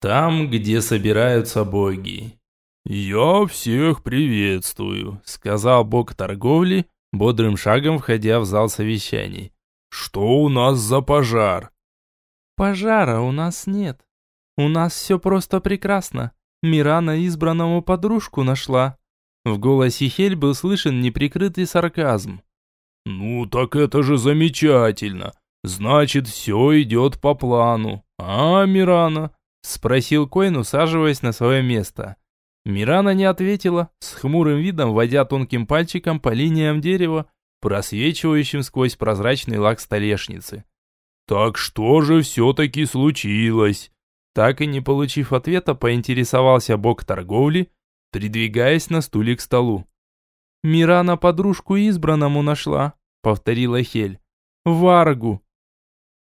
Там, где собираются боги. «Я всех приветствую», — сказал бог торговли, бодрым шагом входя в зал совещаний. «Что у нас за пожар?» «Пожара у нас нет. У нас все просто прекрасно. Мирана избранному подружку нашла». В голосе Хель был слышен неприкрытый сарказм. «Ну так это же замечательно. Значит, все идет по плану. А, Мирана?» Спросил Коин, усаживаясь на свое место. Мирана не ответила, с хмурым видом водя тонким пальчиком по линиям дерева, просвечивающим сквозь прозрачный лак столешницы. «Так что же все-таки случилось?» Так и не получив ответа, поинтересовался бог торговли, придвигаясь на стуле к столу. «Мирана подружку избранному нашла», — повторила Хель. «Варгу».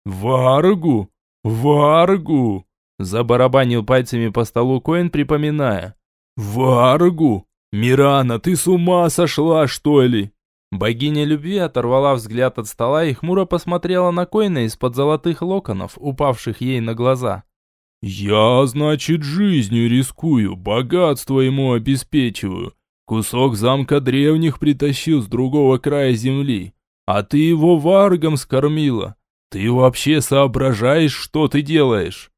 «Варгу? Варгу?» Забарабанил пальцами по столу Коэн, припоминая. «Варгу? Мирана, ты с ума сошла, что ли?» Богиня любви оторвала взгляд от стола и хмуро посмотрела на Коэна из-под золотых локонов, упавших ей на глаза. «Я, значит, жизнью рискую, богатство ему обеспечиваю. Кусок замка древних притащил с другого края земли, а ты его варгом скормила. Ты вообще соображаешь, что ты делаешь?»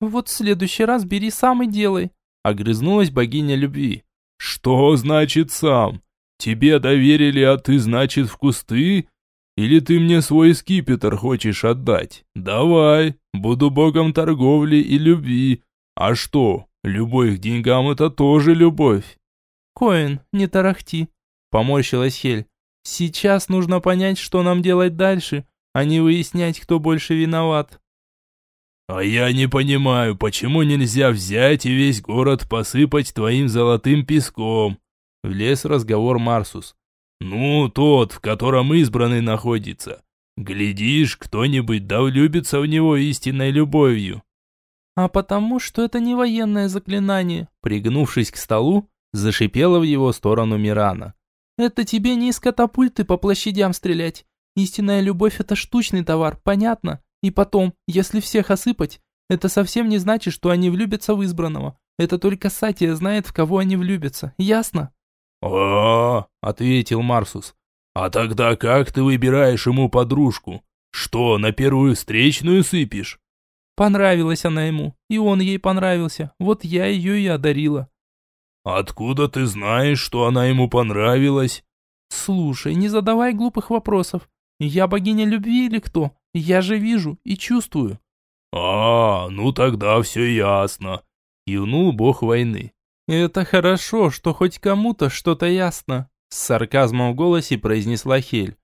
«Вот в следующий раз бери сам и делай», — огрызнулась богиня любви. «Что значит сам? Тебе доверили, а ты, значит, в кусты? Или ты мне свой скипетр хочешь отдать? Давай, буду богом торговли и любви. А что, любовь к деньгам – это тоже любовь». «Коин, не тарахти», — поморщилась Хель. «Сейчас нужно понять, что нам делать дальше, а не выяснять, кто больше виноват». «А я не понимаю, почему нельзя взять и весь город посыпать твоим золотым песком?» Влез разговор Марсус. «Ну, тот, в котором избранный находится. Глядишь, кто-нибудь да влюбится в него истинной любовью». «А потому, что это не военное заклинание», пригнувшись к столу, зашипела в его сторону Мирана. «Это тебе не из катапульты по площадям стрелять. Истинная любовь – это штучный товар, понятно? И потом, если всех осыпать, это совсем не значит, что они влюбятся в избранного. Это только Сатия знает, в кого они влюбятся. Ясно? «О, — ответил Марсус, — а тогда как ты выбираешь ему подружку? Что, на первую встречную сыпешь?» Понравилась она ему, и он ей понравился. Вот я ее и одарила. «Откуда ты знаешь, что она ему понравилась?» «Слушай, не задавай глупых вопросов. Я богиня любви или кто? Я же вижу и чувствую». «А, ну тогда все ясно», — кивнул бог войны. «Это хорошо, что хоть кому-то что-то ясно», — с сарказмом в голосе произнесла Хель.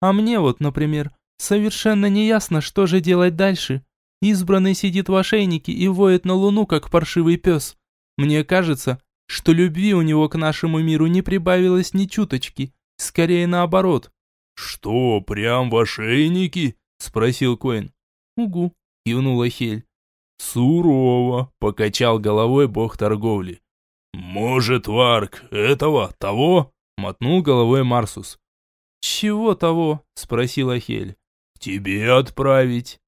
«А мне вот, например, совершенно не ясно, что же делать дальше. Избранный сидит в ошейнике и воет на луну, как паршивый пес. Мне кажется, что любви у него к нашему миру не прибавилось ни чуточки, скорее наоборот». «Что, прям в ошейнике?» — спросил Коин. «Угу», — кивнула Хель. «Сурово», — покачал головой бог торговли. «Может, Варк, этого, того?» — мотнул головой Марсус. «Чего того?» — спросила Хель. «Тебе отправить».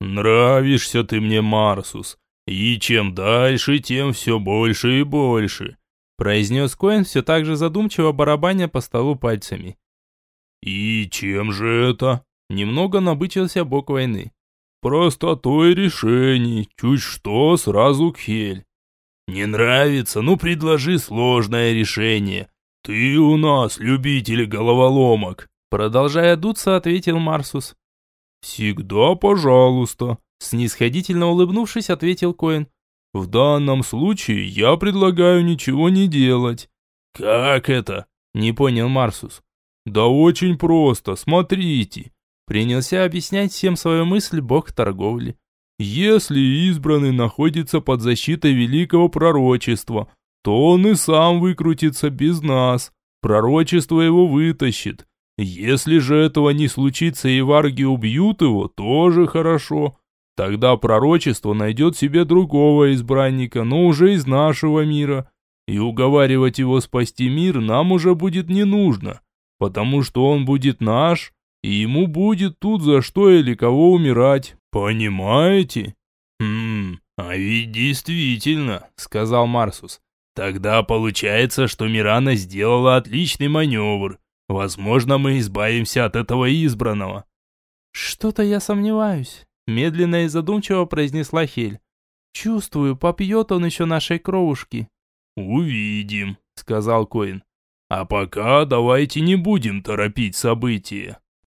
«Нравишься ты мне, Марсус, и чем дальше, тем все больше и больше», — произнес Коэн все так же задумчиво барабаня по столу пальцами. «И чем же это?» — немного набычился бок войны. «Простотой решений, чуть что, сразу к Хель. «Не нравится? Ну, предложи сложное решение. Ты у нас любитель головоломок!» Продолжая дуться, ответил Марсус. «Всегда пожалуйста», снисходительно улыбнувшись, ответил Коэн. «В данном случае я предлагаю ничего не делать». «Как это?» не понял Марсус. «Да очень просто, смотрите». Принялся объяснять всем свою мысль бог торговли. Если избранный находится под защитой великого пророчества, то он и сам выкрутится без нас. Пророчество его вытащит. Если же этого не случится и варги убьют его, тоже хорошо. Тогда пророчество найдет себе другого избранника, но уже из нашего мира. И уговаривать его спасти мир нам уже будет не нужно, потому что он будет наш, и ему будет тут за что или кого умирать. Понимаете? Хм, А ведь действительно, сказал Марсус. Тогда получается, что Мирана сделала отличный маневр. Возможно, мы избавимся от этого избранного. Что-то я сомневаюсь, медленно и задумчиво произнесла Хель. Чувствую, попьет он еще нашей кровушки. Увидим, сказал Коин. А пока давайте не будем торопить события.